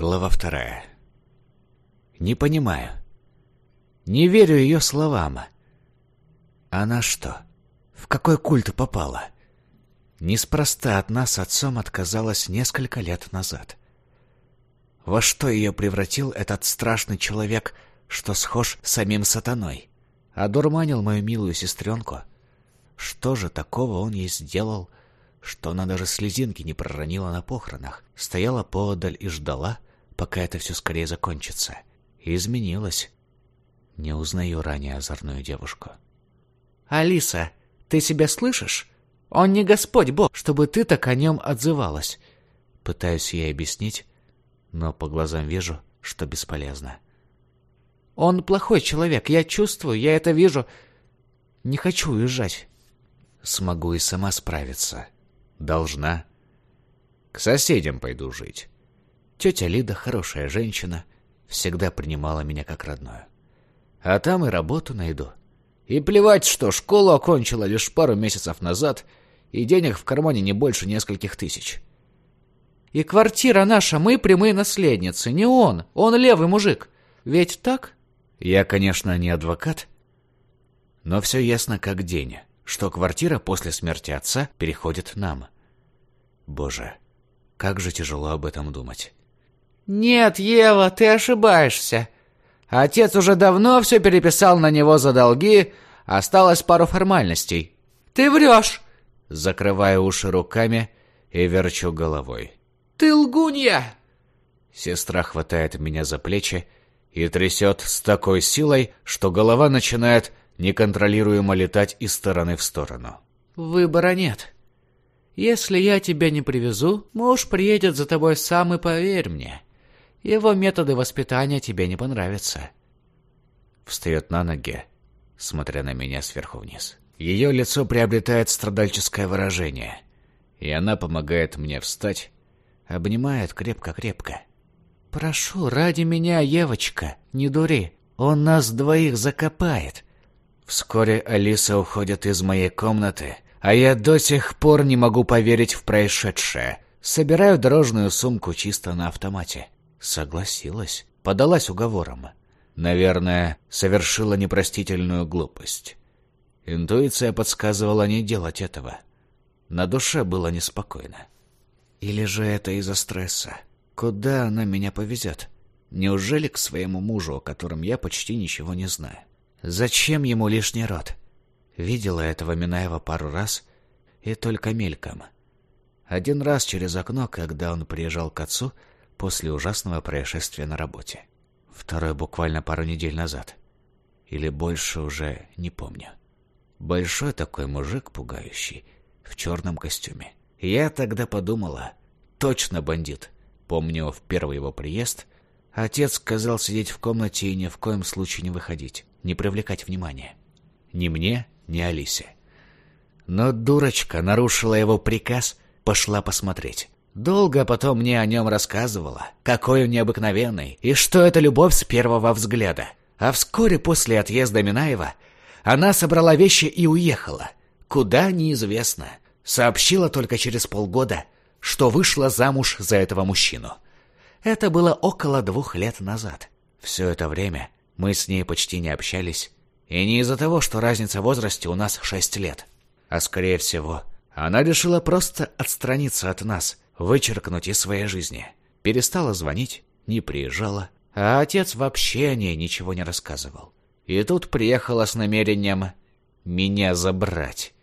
Глава вторая. Не понимаю. Не верю ее словам. Она что, в какой культ попала? Неспроста от нас отцом отказалась несколько лет назад. Во что ее превратил этот страшный человек, что схож с самим сатаной? Одурманил мою милую сестренку? Что же такого он ей сделал, что она даже слезинки не проронила на похоронах, стояла поодаль и ждала, пока это все скорее закончится. Изменилась. Не узнаю ранее озорную девушку. «Алиса, ты себя слышишь? Он не Господь Бог, чтобы ты так о нем отзывалась». Пытаюсь ей объяснить, но по глазам вижу, что бесполезно. «Он плохой человек, я чувствую, я это вижу. Не хочу уезжать». «Смогу и сама справиться», Должна. К соседям пойду жить. Тетя Лида хорошая женщина, всегда принимала меня как родную. А там и работу найду. И плевать, что школу окончила лишь пару месяцев назад, и денег в кармане не больше нескольких тысяч. И квартира наша, мы прямые наследницы, не он, он левый мужик. Ведь так? Я, конечно, не адвокат, но все ясно как день что квартира после смерти отца переходит нам. Боже, как же тяжело об этом думать. «Нет, Ева, ты ошибаешься. Отец уже давно все переписал на него за долги, осталось пару формальностей. Ты врешь!» Закрываю уши руками и верчу головой. «Ты лгунья!» Сестра хватает меня за плечи и трясет с такой силой, что голова начинает неконтролируемо летать из стороны в сторону. «Выбора нет. Если я тебя не привезу, муж приедет за тобой сам и поверь мне. Его методы воспитания тебе не понравятся». Встает на ноги, смотря на меня сверху вниз. Ее лицо приобретает страдальческое выражение, и она помогает мне встать, обнимает крепко-крепко. «Прошу, ради меня, Евочка, не дури, он нас двоих закопает. Вскоре Алиса уходит из моей комнаты, а я до сих пор не могу поверить в происшедшее. Собираю дорожную сумку чисто на автомате. Согласилась, подалась уговором. Наверное, совершила непростительную глупость. Интуиция подсказывала не делать этого. На душе было неспокойно. Или же это из-за стресса? Куда она меня повезет? Неужели к своему мужу, о котором я почти ничего не знаю? Зачем ему лишний род? Видела этого Минаева пару раз, и только мельком. Один раз через окно, когда он приезжал к отцу после ужасного происшествия на работе. Второй буквально пару недель назад. Или больше уже не помню. Большой такой мужик пугающий, в черном костюме. Я тогда подумала, точно бандит. Помню, в первый его приезд отец сказал сидеть в комнате и ни в коем случае не выходить не привлекать внимания. Ни мне, ни Алисе. Но дурочка нарушила его приказ, пошла посмотреть. Долго потом мне о нем рассказывала, какой он необыкновенный, и что это любовь с первого взгляда. А вскоре после отъезда Минаева она собрала вещи и уехала. Куда неизвестно. Сообщила только через полгода, что вышла замуж за этого мужчину. Это было около двух лет назад. Все это время мы с ней почти не общались. И не из-за того, что разница в возрасте у нас шесть лет. А скорее всего, она решила просто отстраниться от нас, вычеркнуть из своей жизни. Перестала звонить, не приезжала. А отец вообще о ней ничего не рассказывал. И тут приехала с намерением меня забрать.